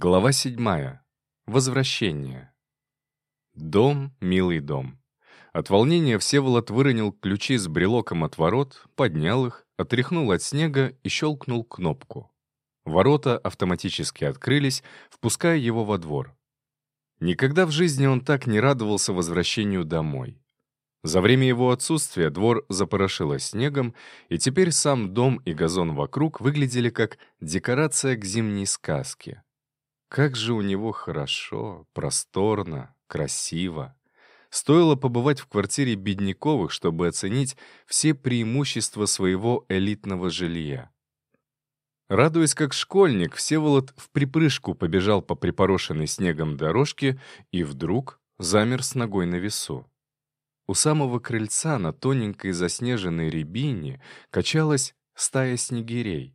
Глава седьмая. Возвращение. Дом, милый дом. От волнения Всеволод выронил ключи с брелоком от ворот, поднял их, отряхнул от снега и щелкнул кнопку. Ворота автоматически открылись, впуская его во двор. Никогда в жизни он так не радовался возвращению домой. За время его отсутствия двор запорошило снегом, и теперь сам дом и газон вокруг выглядели как декорация к зимней сказке. Как же у него хорошо, просторно, красиво. Стоило побывать в квартире Бедняковых, чтобы оценить все преимущества своего элитного жилья. Радуясь как школьник, Всеволод в припрыжку побежал по припорошенной снегом дорожке и вдруг замер с ногой на весу. У самого крыльца на тоненькой заснеженной рябине качалась стая снегирей.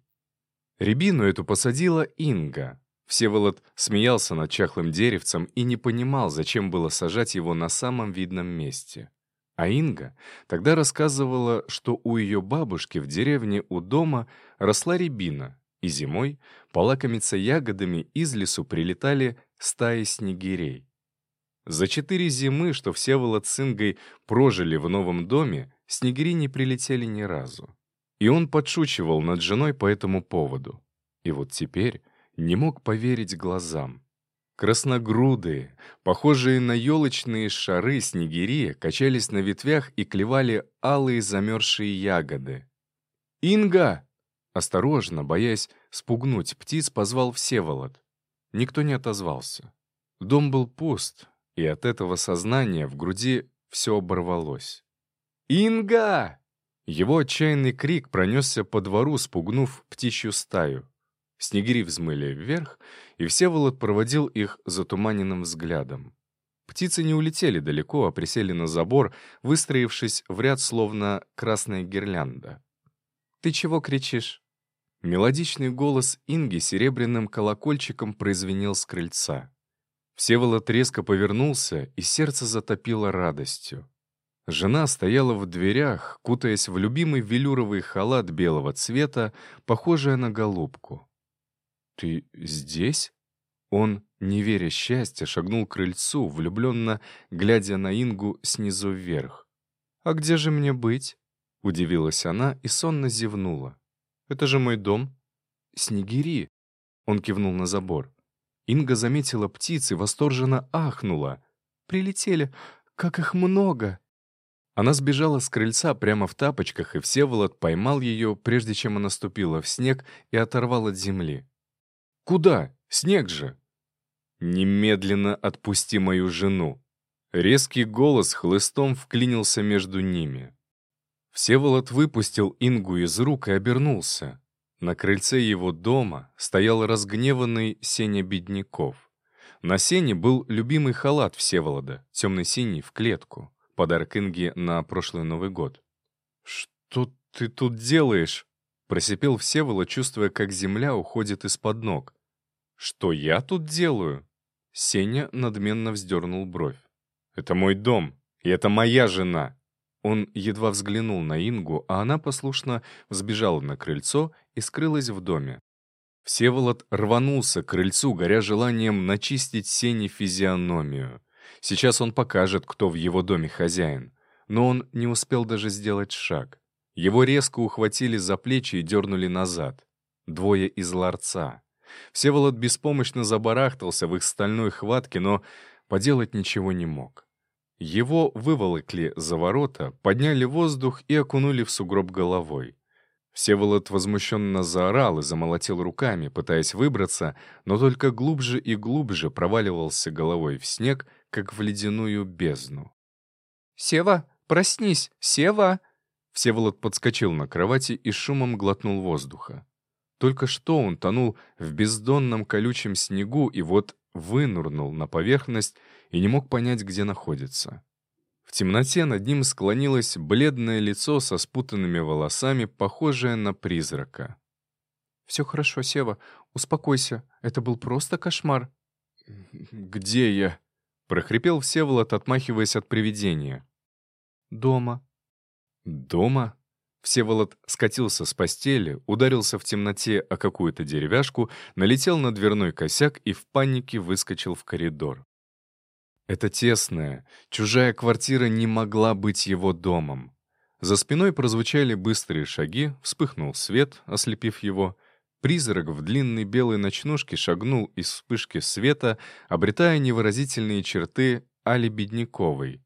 Рябину эту посадила Инга, Всеволод смеялся над чахлым деревцем и не понимал, зачем было сажать его на самом видном месте. А Инга тогда рассказывала, что у ее бабушки в деревне у дома росла рябина, и зимой полакомиться ягодами из лесу прилетали стаи снегирей. За четыре зимы, что Всеволод с Ингой прожили в новом доме, снегири не прилетели ни разу. И он подшучивал над женой по этому поводу. И вот теперь не мог поверить глазам. Красногрудые, похожие на елочные шары снегири, качались на ветвях и клевали алые замерзшие ягоды. «Инга!» Осторожно, боясь спугнуть птиц, позвал Всеволод. Никто не отозвался. Дом был пуст, и от этого сознания в груди все оборвалось. «Инга!» Его отчаянный крик пронесся по двору, спугнув птичью стаю. Снегири взмыли вверх, и Всеволод проводил их затуманенным взглядом. Птицы не улетели далеко, а присели на забор, выстроившись в ряд, словно красная гирлянда. «Ты чего кричишь?» Мелодичный голос Инги серебряным колокольчиком прозвенел с крыльца. Всеволод резко повернулся, и сердце затопило радостью. Жена стояла в дверях, кутаясь в любимый велюровый халат белого цвета, похожая на голубку. «Ты здесь?» Он, не веря счастья, шагнул к крыльцу, влюбленно глядя на Ингу снизу вверх. «А где же мне быть?» — удивилась она и сонно зевнула. «Это же мой дом». «Снегири!» — он кивнул на забор. Инга заметила птиц и восторженно ахнула. «Прилетели! Как их много!» Она сбежала с крыльца прямо в тапочках, и Всеволод поймал ее, прежде чем она ступила в снег и оторвал от земли. Куда? Снег же!» «Немедленно отпусти мою жену!» Резкий голос хлыстом вклинился между ними. Всеволод выпустил Ингу из рук и обернулся. На крыльце его дома стоял разгневанный Сеня Бедняков. На Сене был любимый халат Всеволода, темно-синий, в клетку. Подарок Инге на прошлый Новый год. «Что ты тут делаешь?» Просипел Всеволод, чувствуя, как земля уходит из-под ног. «Что я тут делаю?» Сеня надменно вздернул бровь. «Это мой дом, и это моя жена!» Он едва взглянул на Ингу, а она послушно взбежала на крыльцо и скрылась в доме. Всеволод рванулся к крыльцу, горя желанием начистить Сене физиономию. Сейчас он покажет, кто в его доме хозяин. Но он не успел даже сделать шаг. Его резко ухватили за плечи и дернули назад. Двое из ларца. Всеволод беспомощно забарахтался в их стальной хватке, но поделать ничего не мог. Его выволокли за ворота, подняли воздух и окунули в сугроб головой. Всеволод возмущенно заорал и замолотил руками, пытаясь выбраться, но только глубже и глубже проваливался головой в снег, как в ледяную бездну. «Сева, проснись! Сева!» Всеволод подскочил на кровати и шумом глотнул воздуха. Только что он тонул в бездонном колючем снегу и вот вынурнул на поверхность и не мог понять, где находится. В темноте над ним склонилось бледное лицо со спутанными волосами, похожее на призрака. «Все хорошо, Сева, успокойся. Это был просто кошмар». «Где я?» — прохрипел Всеволод, отмахиваясь от привидения. «Дома», «Дома?» Всеволод скатился с постели, ударился в темноте о какую-то деревяшку, налетел на дверной косяк и в панике выскочил в коридор. Эта тесная, чужая квартира не могла быть его домом. За спиной прозвучали быстрые шаги, вспыхнул свет, ослепив его. Призрак в длинной белой ночнушке шагнул из вспышки света, обретая невыразительные черты Али Бедняковой.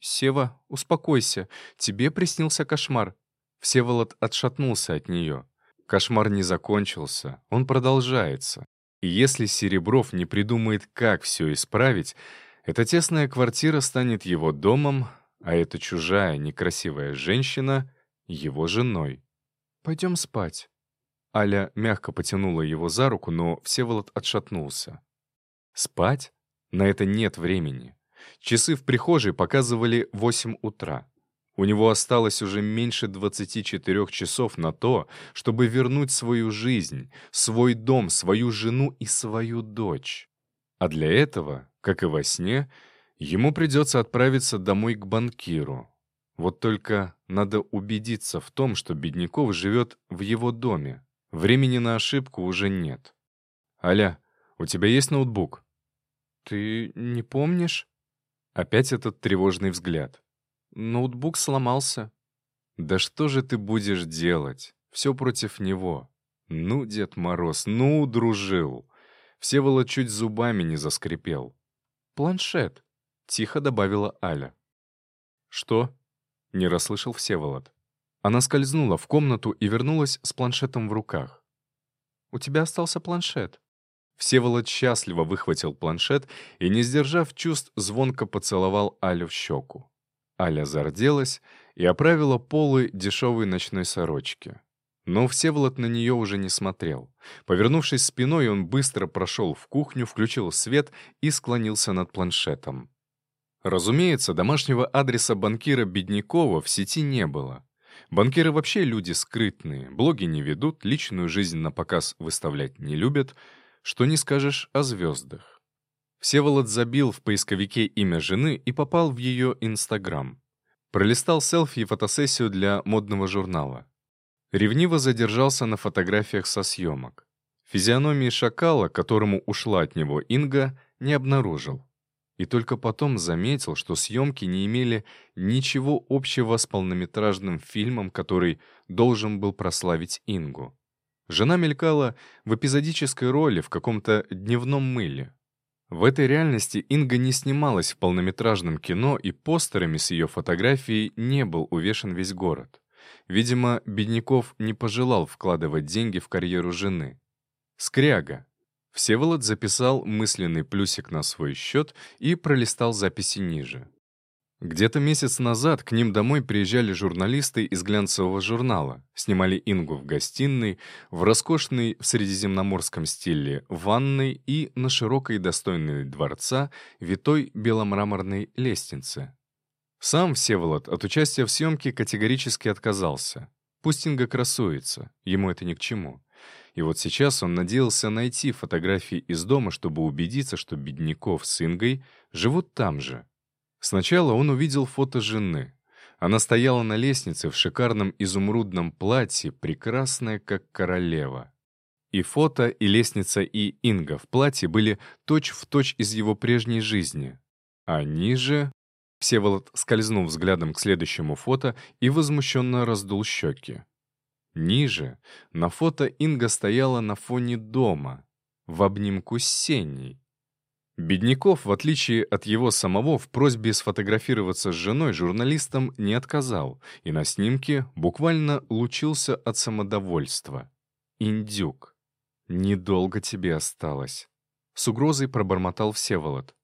«Сева, успокойся, тебе приснился кошмар», Всеволод отшатнулся от нее. Кошмар не закончился, он продолжается. И если Серебров не придумает, как все исправить, эта тесная квартира станет его домом, а эта чужая некрасивая женщина — его женой. «Пойдем спать». Аля мягко потянула его за руку, но Всеволод отшатнулся. «Спать? На это нет времени». Часы в прихожей показывали восемь утра. У него осталось уже меньше 24 часов на то, чтобы вернуть свою жизнь, свой дом, свою жену и свою дочь. А для этого, как и во сне, ему придется отправиться домой к банкиру. Вот только надо убедиться в том, что Бедняков живет в его доме. Времени на ошибку уже нет. «Аля, у тебя есть ноутбук?» «Ты не помнишь?» Опять этот тревожный взгляд. Ноутбук сломался. Да что же ты будешь делать? Все против него. Ну, Дед Мороз, ну, дружил. Всеволод чуть зубами не заскрипел. Планшет, тихо добавила Аля. Что? Не расслышал Всеволод. Она скользнула в комнату и вернулась с планшетом в руках. «У тебя остался планшет». Всеволод счастливо выхватил планшет и, не сдержав чувств, звонко поцеловал Алю в щеку. Аля зарделась и оправила полы дешевой ночной сорочки. Но Всеволод на нее уже не смотрел. Повернувшись спиной, он быстро прошел в кухню, включил свет и склонился над планшетом. Разумеется, домашнего адреса банкира Беднякова в сети не было. Банкиры вообще люди скрытные, блоги не ведут, личную жизнь на показ выставлять не любят, что не скажешь о звездах. Всеволод забил в поисковике имя жены и попал в ее Инстаграм. Пролистал селфи и фотосессию для модного журнала. Ревниво задержался на фотографиях со съемок. Физиономии шакала, которому ушла от него Инга, не обнаружил. И только потом заметил, что съемки не имели ничего общего с полнометражным фильмом, который должен был прославить Ингу. Жена мелькала в эпизодической роли в каком-то дневном мыле. В этой реальности Инга не снималась в полнометражном кино, и постерами с ее фотографией не был увешан весь город. Видимо, Бедняков не пожелал вкладывать деньги в карьеру жены. Скряга. Всеволод записал мысленный плюсик на свой счет и пролистал записи ниже. Где-то месяц назад к ним домой приезжали журналисты из глянцевого журнала, снимали Ингу в гостиной, в роскошной в средиземноморском стиле ванной и на широкой достойной дворца витой беломраморной лестнице. Сам Всеволод от участия в съемке категорически отказался. Пусть Инга красуется, ему это ни к чему. И вот сейчас он надеялся найти фотографии из дома, чтобы убедиться, что Бедняков с Ингой живут там же, Сначала он увидел фото жены. Она стояла на лестнице в шикарном изумрудном платье, прекрасная как королева. И фото, и лестница, и Инга в платье были точь-в-точь точь из его прежней жизни. А ниже... Всеволод скользнул взглядом к следующему фото и возмущенно раздул щеки. Ниже, на фото Инга стояла на фоне дома, в обнимку с Сеней. Бедняков, в отличие от его самого, в просьбе сфотографироваться с женой журналистам не отказал, и на снимке буквально лучился от самодовольства. «Индюк, недолго тебе осталось», — с угрозой пробормотал Всеволод.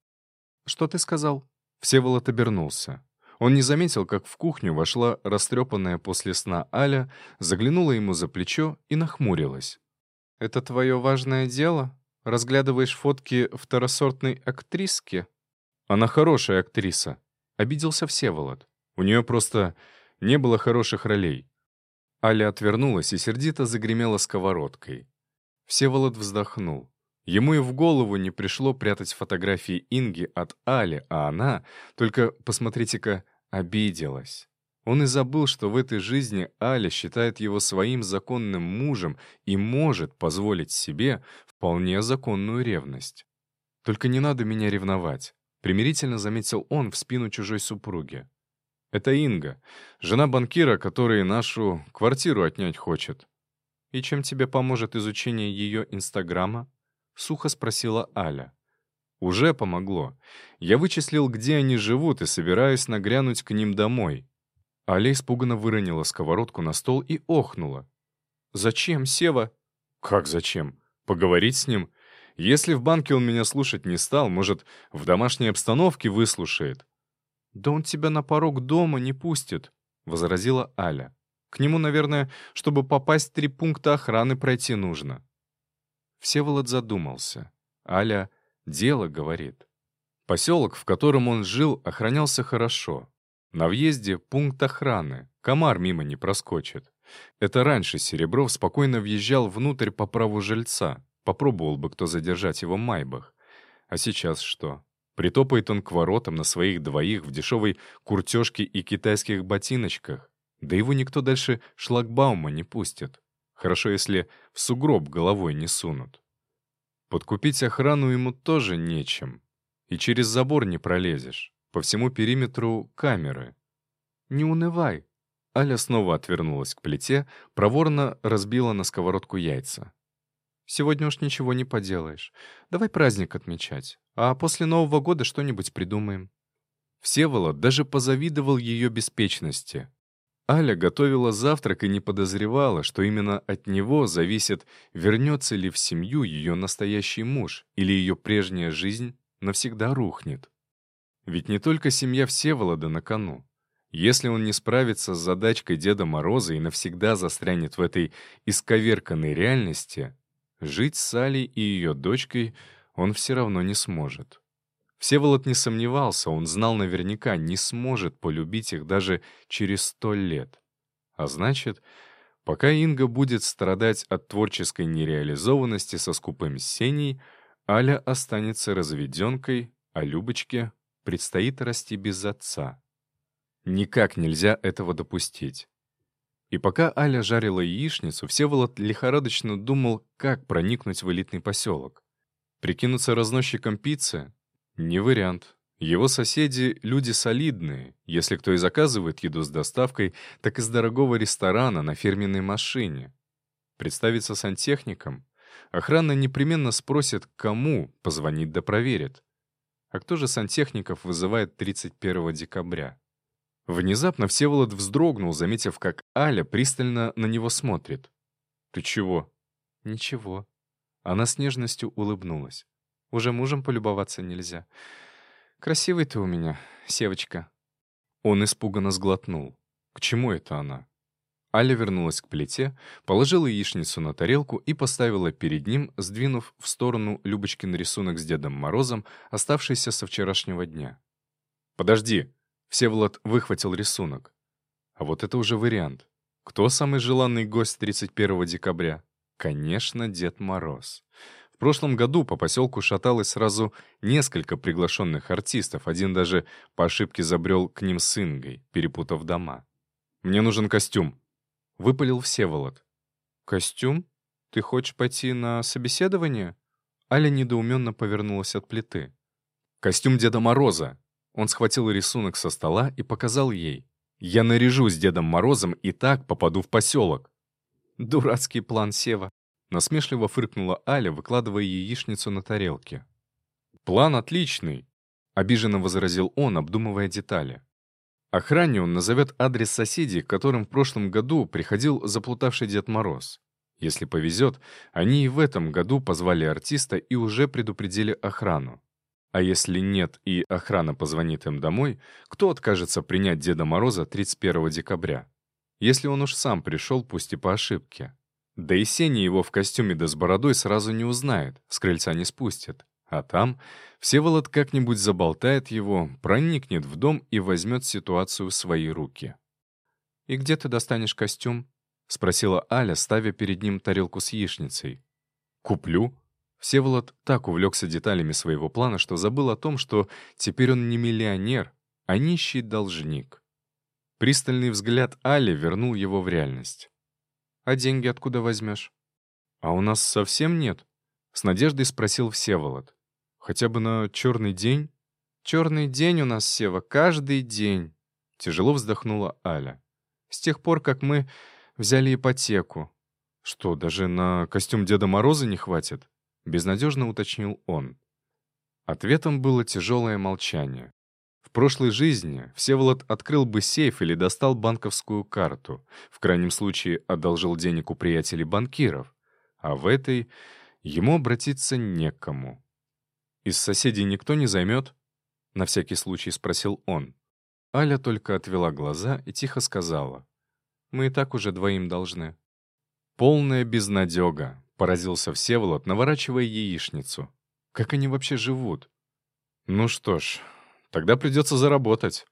«Что ты сказал?» Всеволод обернулся. Он не заметил, как в кухню вошла растрепанная после сна Аля, заглянула ему за плечо и нахмурилась. «Это твое важное дело?» Разглядываешь фотки второсортной актриски?» «Она хорошая актриса», — обиделся Всеволод. «У нее просто не было хороших ролей». Аля отвернулась и сердито загремела сковородкой. Всеволод вздохнул. Ему и в голову не пришло прятать фотографии Инги от Али, а она, только, посмотрите-ка, обиделась. Он и забыл, что в этой жизни Аля считает его своим законным мужем и может позволить себе вполне законную ревность. «Только не надо меня ревновать», — примирительно заметил он в спину чужой супруги. «Это Инга, жена банкира, который нашу квартиру отнять хочет». «И чем тебе поможет изучение ее Инстаграма?» — сухо спросила Аля. «Уже помогло. Я вычислил, где они живут, и собираюсь нагрянуть к ним домой». Аля испуганно выронила сковородку на стол и охнула. «Зачем, Сева?» «Как зачем? Поговорить с ним? Если в банке он меня слушать не стал, может, в домашней обстановке выслушает?» «Да он тебя на порог дома не пустит», — возразила Аля. «К нему, наверное, чтобы попасть три пункта охраны пройти нужно». Всеволод задумался. Аля «дело», говорит. Поселок, в котором он жил, охранялся хорошо. На въезде пункт охраны, комар мимо не проскочит. Это раньше Серебров спокойно въезжал внутрь по праву жильца. Попробовал бы кто задержать его майбах. А сейчас что? Притопает он к воротам на своих двоих в дешевой куртежке и китайских ботиночках. Да его никто дальше шлагбаума не пустит. Хорошо, если в сугроб головой не сунут. Подкупить охрану ему тоже нечем. И через забор не пролезешь. По всему периметру камеры. «Не унывай!» Аля снова отвернулась к плите, проворно разбила на сковородку яйца. «Сегодня уж ничего не поделаешь. Давай праздник отмечать, а после Нового года что-нибудь придумаем». Всеволод даже позавидовал ее беспечности. Аля готовила завтрак и не подозревала, что именно от него зависит, вернется ли в семью ее настоящий муж или ее прежняя жизнь навсегда рухнет. Ведь не только семья Всеволода на кону. Если он не справится с задачкой Деда Мороза и навсегда застрянет в этой исковерканной реальности, жить с Алей и ее дочкой он все равно не сможет. Всеволод не сомневался, он знал наверняка, не сможет полюбить их даже через сто лет. А значит, пока Инга будет страдать от творческой нереализованности со скупым Сеней, Аля останется разведенкой, а Любочке предстоит расти без отца. Никак нельзя этого допустить. И пока Аля жарила яичницу, Всеволод лихорадочно думал, как проникнуть в элитный поселок. Прикинуться разносчиком пиццы? Не вариант. Его соседи — люди солидные. Если кто и заказывает еду с доставкой, так из дорогого ресторана на фирменной машине. Представиться сантехником? Охрана непременно спросит, кому, позвонит да проверит. А кто же сантехников вызывает 31 декабря? Внезапно Всеволод вздрогнул, заметив, как Аля пристально на него смотрит. «Ты чего?» «Ничего». Она с нежностью улыбнулась. «Уже мужем полюбоваться нельзя. Красивый ты у меня, Севочка». Он испуганно сглотнул. К чему это она? Аля вернулась к плите, положила яичницу на тарелку и поставила перед ним, сдвинув в сторону Любочкин рисунок с Дедом Морозом, оставшийся со вчерашнего дня. «Подожди!» — Всеволод выхватил рисунок. А вот это уже вариант. Кто самый желанный гость 31 декабря? Конечно, Дед Мороз. В прошлом году по поселку шаталось сразу несколько приглашенных артистов, один даже по ошибке забрел к ним с Ингой, перепутав дома. «Мне нужен костюм», — выпалил Всеволод. «Костюм? Ты хочешь пойти на собеседование?» Аля недоуменно повернулась от плиты. «Костюм Деда Мороза!» Он схватил рисунок со стола и показал ей. «Я наряжусь Дедом Морозом и так попаду в поселок». «Дурацкий план Сева», — насмешливо фыркнула Аля, выкладывая яичницу на тарелке. «План отличный», — обиженно возразил он, обдумывая детали. Охране он назовет адрес соседей, к которым в прошлом году приходил заплутавший Дед Мороз. Если повезет, они и в этом году позвали артиста и уже предупредили охрану. А если нет и охрана позвонит им домой, кто откажется принять Деда Мороза 31 декабря? Если он уж сам пришел, пусть и по ошибке. Да и Сеня его в костюме да с бородой сразу не узнает, с крыльца не спустит. А там Всеволод как-нибудь заболтает его, проникнет в дом и возьмет ситуацию в свои руки. «И где ты достанешь костюм?» — спросила Аля, ставя перед ним тарелку с яичницей. «Куплю». Всеволод так увлекся деталями своего плана, что забыл о том, что теперь он не миллионер, а нищий должник. Пристальный взгляд Али вернул его в реальность. «А деньги откуда возьмешь?» «А у нас совсем нет?» — с надеждой спросил Всеволод. «Хотя бы на черный день?» «Черный день у нас, Сева, каждый день», — тяжело вздохнула Аля. «С тех пор, как мы взяли ипотеку». «Что, даже на костюм Деда Мороза не хватит?» — безнадежно уточнил он. Ответом было тяжелое молчание. В прошлой жизни Всеволод открыл бы сейф или достал банковскую карту, в крайнем случае одолжил денег у приятелей-банкиров, а в этой ему обратиться некому. «Из соседей никто не займет?» — на всякий случай спросил он. Аля только отвела глаза и тихо сказала. «Мы и так уже двоим должны». «Полная безнадега», — поразился Всеволод, наворачивая яичницу. «Как они вообще живут?» «Ну что ж, тогда придется заработать».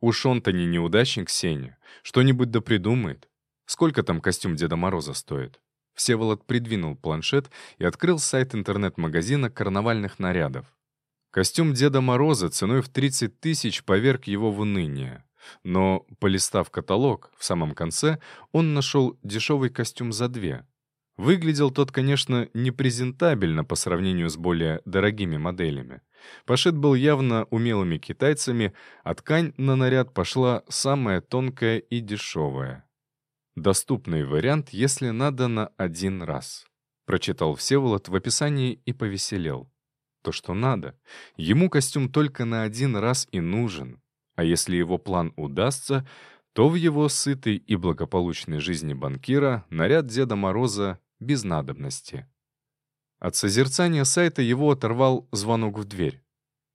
Уж он-то не неудачник Сеня. Что-нибудь да придумает. Сколько там костюм Деда Мороза стоит? Всеволод придвинул планшет и открыл сайт интернет-магазина карнавальных нарядов. Костюм Деда Мороза ценой в 30 тысяч поверг его в уныние. Но, полистав каталог, в самом конце он нашел дешевый костюм за две. Выглядел тот, конечно, непрезентабельно по сравнению с более дорогими моделями. Пошит был явно умелыми китайцами, а ткань на наряд пошла самая тонкая и дешевая. Доступный вариант, если надо на один раз. Прочитал Всеволод в описании и повеселел. То, что надо. Ему костюм только на один раз и нужен. А если его план удастся, то в его сытой и благополучной жизни банкира наряд Деда Мороза без надобности. От созерцания сайта его оторвал звонок в дверь.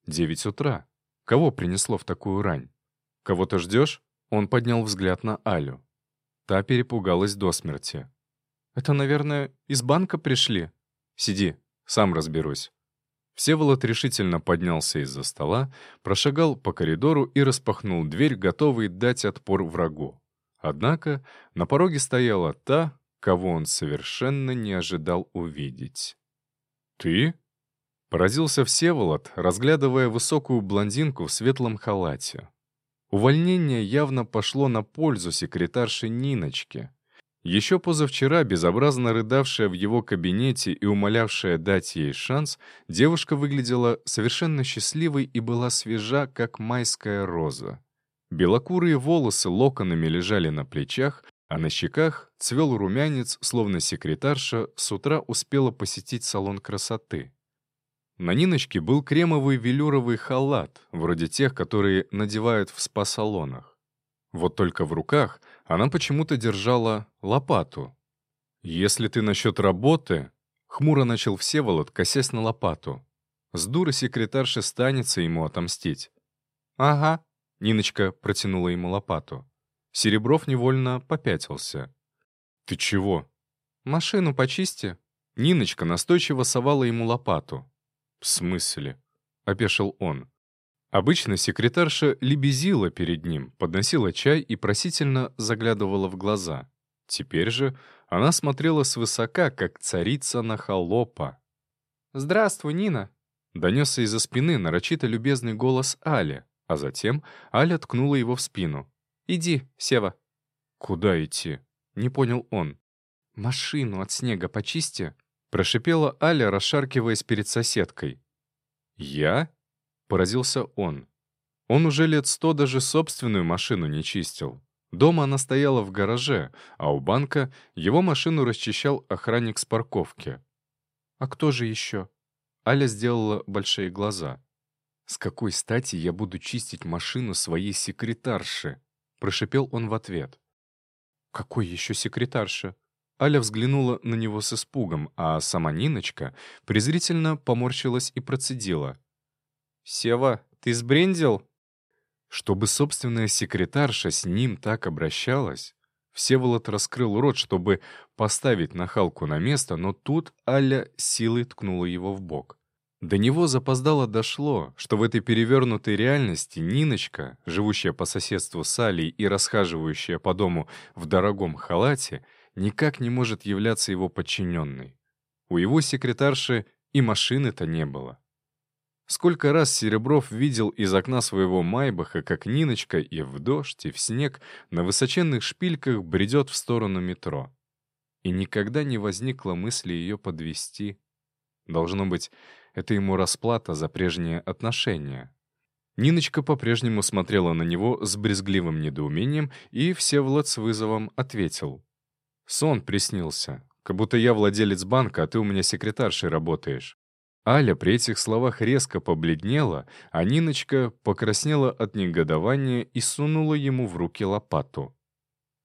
Девять утра. Кого принесло в такую рань? Кого-то ждешь? Он поднял взгляд на Алю. Та перепугалась до смерти. «Это, наверное, из банка пришли?» «Сиди, сам разберусь». Всеволод решительно поднялся из-за стола, прошагал по коридору и распахнул дверь, готовый дать отпор врагу. Однако на пороге стояла та, кого он совершенно не ожидал увидеть. «Ты?» — поразился Всеволод, разглядывая высокую блондинку в светлом халате. Увольнение явно пошло на пользу секретарше Ниночке. Еще позавчера, безобразно рыдавшая в его кабинете и умолявшая дать ей шанс, девушка выглядела совершенно счастливой и была свежа, как майская роза. Белокурые волосы локонами лежали на плечах, а на щеках цвел румянец, словно секретарша с утра успела посетить салон красоты. На Ниночке был кремовый велюровый халат, вроде тех, которые надевают в спа-салонах. Вот только в руках она почему-то держала лопату. «Если ты насчет работы...» — хмуро начал Всеволод, косясь на лопату. С дуры секретарша станется ему отомстить. «Ага», — Ниночка протянула ему лопату. Серебров невольно попятился. «Ты чего?» «Машину почисти». Ниночка настойчиво совала ему лопату. «В смысле?» — опешил он. Обычно секретарша лебезила перед ним, подносила чай и просительно заглядывала в глаза. Теперь же она смотрела свысока, как царица на холопа. «Здравствуй, Нина!» — донесся из-за спины нарочито любезный голос Али, а затем Аля ткнула его в спину. «Иди, Сева». «Куда идти?» — не понял он. «Машину от снега почисти», Прошипела Аля, расшаркиваясь перед соседкой. «Я?» — поразился он. Он уже лет сто даже собственную машину не чистил. Дома она стояла в гараже, а у банка его машину расчищал охранник с парковки. «А кто же еще?» Аля сделала большие глаза. «С какой стати я буду чистить машину своей секретарши?» — прошипел он в ответ. «Какой еще секретарши?» Аля взглянула на него с испугом, а сама Ниночка презрительно поморщилась и процедила. «Сева, ты сбрендил?» Чтобы собственная секретарша с ним так обращалась, Всеволод раскрыл рот, чтобы поставить нахалку на место, но тут Аля силой ткнула его в бок. До него запоздало дошло, что в этой перевернутой реальности Ниночка, живущая по соседству с Алей и расхаживающая по дому в дорогом халате, никак не может являться его подчиненной. У его секретарши и машины-то не было. Сколько раз Серебров видел из окна своего Майбаха, как Ниночка и в дождь, и в снег на высоченных шпильках бредет в сторону метро. И никогда не возникла мысли ее подвести. Должно быть, это ему расплата за прежние отношения. Ниночка по-прежнему смотрела на него с брезгливым недоумением, и Всеволод с вызовом ответил. «Сон приснился. Как будто я владелец банка, а ты у меня секретаршей работаешь». Аля при этих словах резко побледнела, а Ниночка покраснела от негодования и сунула ему в руки лопату.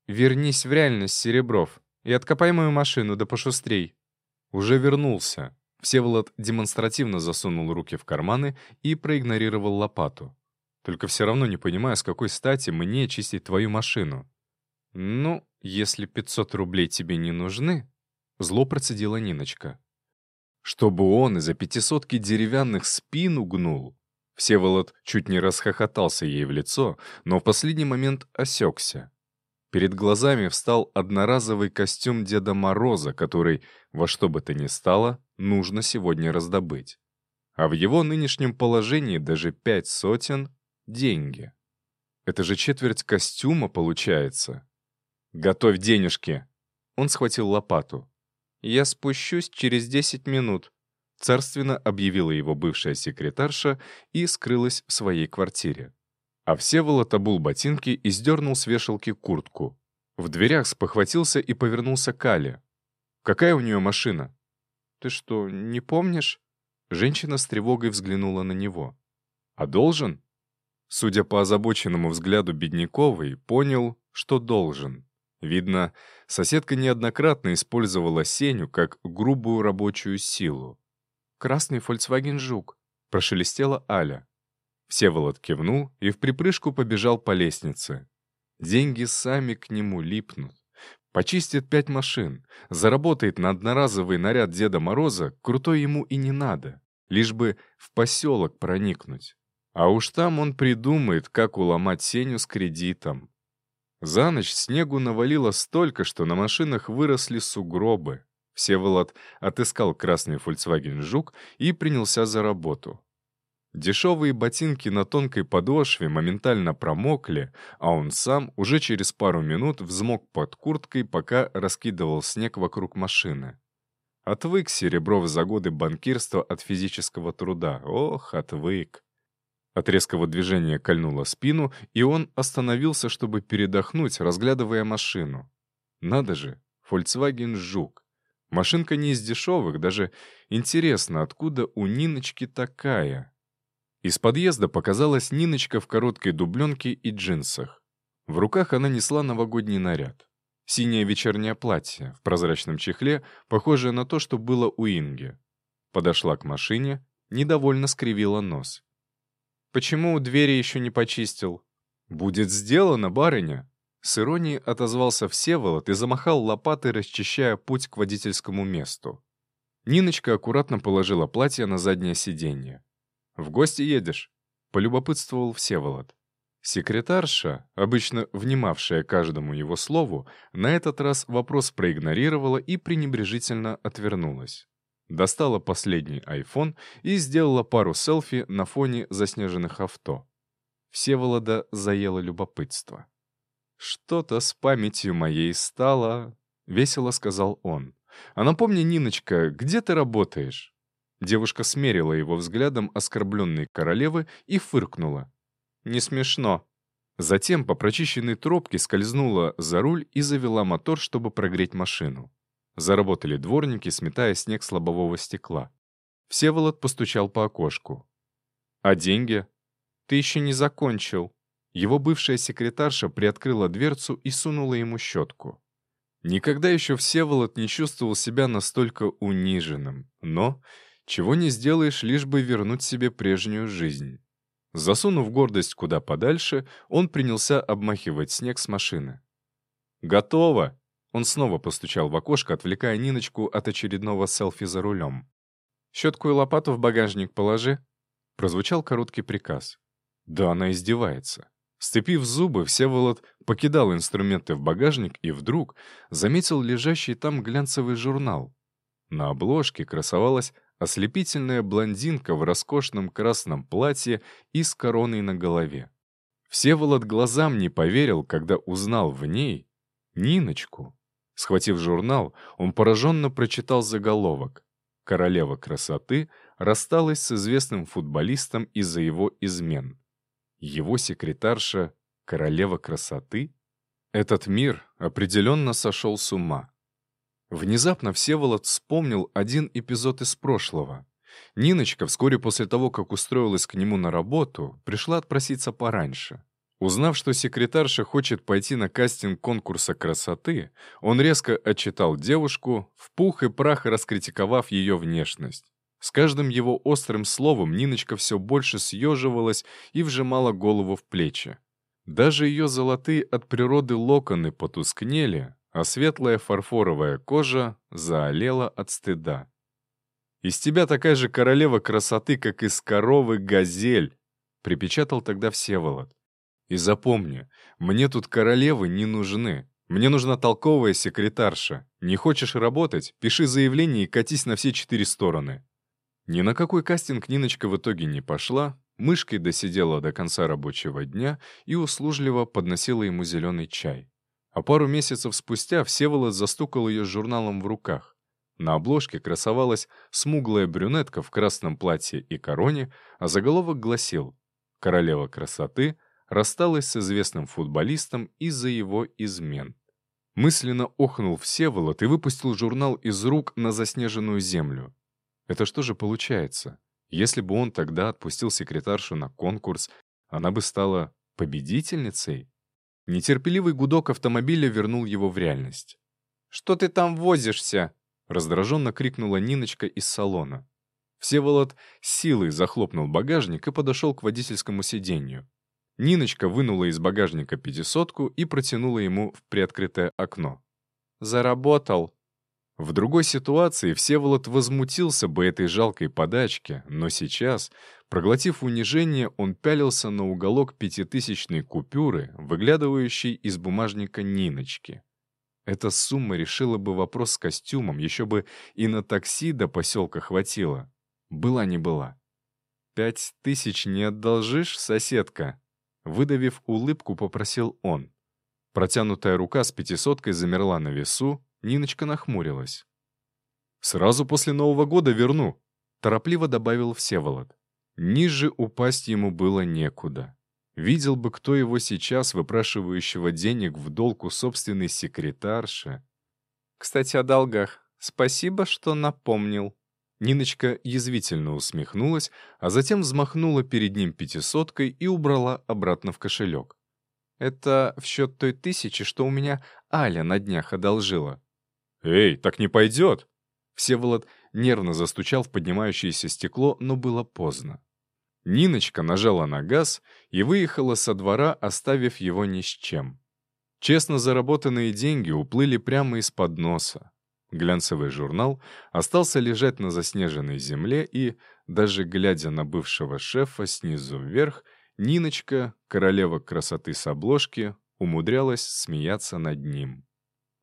«Вернись в реальность, Серебров, и откопай мою машину, да пошустрей». Уже вернулся. Всеволод демонстративно засунул руки в карманы и проигнорировал лопату. «Только все равно не понимаю, с какой стати мне чистить твою машину». «Ну, если 500 рублей тебе не нужны...» Зло процедила Ниночка. Чтобы он из-за пятисотки деревянных спину гнул. Всеволод чуть не расхохотался ей в лицо, но в последний момент осекся. Перед глазами встал одноразовый костюм Деда Мороза, который, во что бы то ни стало, нужно сегодня раздобыть. А в его нынешнем положении даже пять сотен — деньги. Это же четверть костюма получается. «Готовь денежки!» Он схватил лопату. «Я спущусь через 10 минут», — царственно объявила его бывшая секретарша и скрылась в своей квартире. А Всеволод обул ботинки и сдернул с вешалки куртку. В дверях спохватился и повернулся к Але. «Какая у нее машина?» «Ты что, не помнишь?» Женщина с тревогой взглянула на него. «А должен?» Судя по озабоченному взгляду Бедняковой, понял, что должен. Видно, соседка неоднократно использовала Сеню как грубую рабочую силу. «Красный Volkswagen Жук», — прошелестела Аля. Всеволод кивнул и в припрыжку побежал по лестнице. Деньги сами к нему липнут. Почистит пять машин, заработает на одноразовый наряд Деда Мороза, крутой ему и не надо, лишь бы в поселок проникнуть. А уж там он придумает, как уломать Сеню с кредитом. За ночь снегу навалило столько, что на машинах выросли сугробы. Всеволод отыскал красный Volkswagen Жук и принялся за работу. Дешевые ботинки на тонкой подошве моментально промокли, а он сам уже через пару минут взмок под курткой, пока раскидывал снег вокруг машины. Отвык Серебров за годы банкирства от физического труда. Ох, отвык. От резкого движения кольнуло спину, и он остановился, чтобы передохнуть, разглядывая машину. Надо же, Volkswagen Жук. Машинка не из дешевых, даже интересно, откуда у Ниночки такая. Из подъезда показалась Ниночка в короткой дубленке и джинсах. В руках она несла новогодний наряд. Синее вечернее платье в прозрачном чехле, похожее на то, что было у Инги. Подошла к машине, недовольно скривила нос. Почему двери еще не почистил? Будет сделано, барыня. С иронией отозвался Всеволод и замахал лопатой, расчищая путь к водительскому месту. Ниночка аккуратно положила платье на заднее сиденье. «В гости едешь?» — полюбопытствовал Всеволод. Секретарша, обычно внимавшая каждому его слову, на этот раз вопрос проигнорировала и пренебрежительно отвернулась достала последний iPhone и сделала пару селфи на фоне заснеженных авто. Всеволода заело любопытство. «Что-то с памятью моей стало...» — весело сказал он. «А напомни, Ниночка, где ты работаешь?» Девушка смерила его взглядом оскорбленной королевы и фыркнула. «Не смешно». Затем по прочищенной тропке скользнула за руль и завела мотор, чтобы прогреть машину. Заработали дворники, сметая снег с лобового стекла. Всеволод постучал по окошку. «А деньги?» «Ты еще не закончил». Его бывшая секретарша приоткрыла дверцу и сунула ему щетку. Никогда еще Всеволод не чувствовал себя настолько униженным, но чего не сделаешь, лишь бы вернуть себе прежнюю жизнь. Засунув гордость куда подальше, он принялся обмахивать снег с машины. «Готово!» Он снова постучал в окошко, отвлекая Ниночку от очередного селфи за рулем. «Щетку и лопату в багажник положи», — прозвучал короткий приказ. Да она издевается. Сцепив зубы, Всеволод покидал инструменты в багажник и вдруг заметил лежащий там глянцевый журнал. На обложке красовалась ослепительная блондинка в роскошном красном платье и с короной на голове. Всеволод глазам не поверил, когда узнал в ней Ниночку. Схватив журнал, он пораженно прочитал заголовок. «Королева красоты рассталась с известным футболистом из-за его измен». Его секретарша — королева красоты? Этот мир определенно сошел с ума. Внезапно Всеволод вспомнил один эпизод из прошлого. Ниночка вскоре после того, как устроилась к нему на работу, пришла отпроситься пораньше. Узнав, что секретарша хочет пойти на кастинг конкурса красоты, он резко отчитал девушку, в пух и прах раскритиковав ее внешность. С каждым его острым словом Ниночка все больше съеживалась и вжимала голову в плечи. Даже ее золотые от природы локоны потускнели, а светлая фарфоровая кожа заолела от стыда. «Из тебя такая же королева красоты, как из коровы газель», — припечатал тогда Всеволод. «И запомни, мне тут королевы не нужны. Мне нужна толковая секретарша. Не хочешь работать? Пиши заявление и катись на все четыре стороны». Ни на какой кастинг Ниночка в итоге не пошла, мышкой досидела до конца рабочего дня и услужливо подносила ему зеленый чай. А пару месяцев спустя Всеволод застукал ее с журналом в руках. На обложке красовалась смуглая брюнетка в красном платье и короне, а заголовок гласил «Королева красоты рассталась с известным футболистом из-за его измен». Мысленно охнул Всеволод и выпустил журнал из рук на заснеженную землю. Это что же получается? Если бы он тогда отпустил секретаршу на конкурс, она бы стала победительницей? Нетерпеливый гудок автомобиля вернул его в реальность. «Что ты там возишься?» Раздраженно крикнула Ниночка из салона. Всеволод силой захлопнул багажник и подошел к водительскому сиденью. Ниночка вынула из багажника пятисотку и протянула ему в приоткрытое окно. «Заработал!» В другой ситуации Всеволод возмутился бы этой жалкой подачке, но сейчас, проглотив унижение, он пялился на уголок пятитысячной купюры, выглядывающей из бумажника Ниночки. Эта сумма решила бы вопрос с костюмом, еще бы и на такси до поселка хватило. Была не была. «Пять тысяч не одолжишь, соседка?» Выдавив улыбку, попросил он. Протянутая рука с пятисоткой замерла на весу, Ниночка нахмурилась. «Сразу после Нового года верну», — торопливо добавил Всеволод. Ниже упасть ему было некуда. Видел бы кто его сейчас, выпрашивающего денег в долг у собственной секретарши. «Кстати, о долгах. Спасибо, что напомнил». Ниночка язвительно усмехнулась, а затем взмахнула перед ним пятисоткой и убрала обратно в кошелек. «Это в счет той тысячи, что у меня Аля на днях одолжила». «Эй, так не пойдет!» Всеволод нервно застучал в поднимающееся стекло, но было поздно. Ниночка нажала на газ и выехала со двора, оставив его ни с чем. Честно заработанные деньги уплыли прямо из-под носа. Глянцевый журнал остался лежать на заснеженной земле, и, даже глядя на бывшего шефа снизу вверх, Ниночка, королева красоты с обложки, умудрялась смеяться над ним.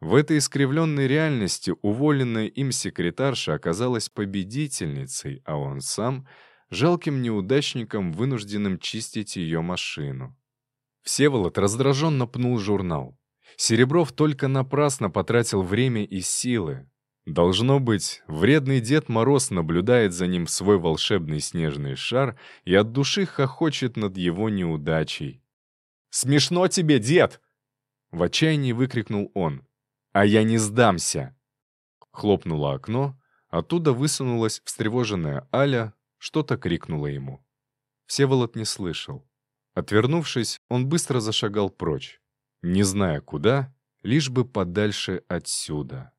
В этой искривленной реальности уволенная им секретарша оказалась победительницей, а он сам — жалким неудачником, вынужденным чистить ее машину. Всеволод раздраженно пнул журнал. Серебров только напрасно потратил время и силы. Должно быть, вредный Дед Мороз наблюдает за ним свой волшебный снежный шар и от души хохочет над его неудачей. «Смешно тебе, дед!» В отчаянии выкрикнул он. «А я не сдамся!» Хлопнуло окно, оттуда высунулась встревоженная Аля, что-то крикнула ему. Всеволод не слышал. Отвернувшись, он быстро зашагал прочь, не зная куда, лишь бы подальше отсюда.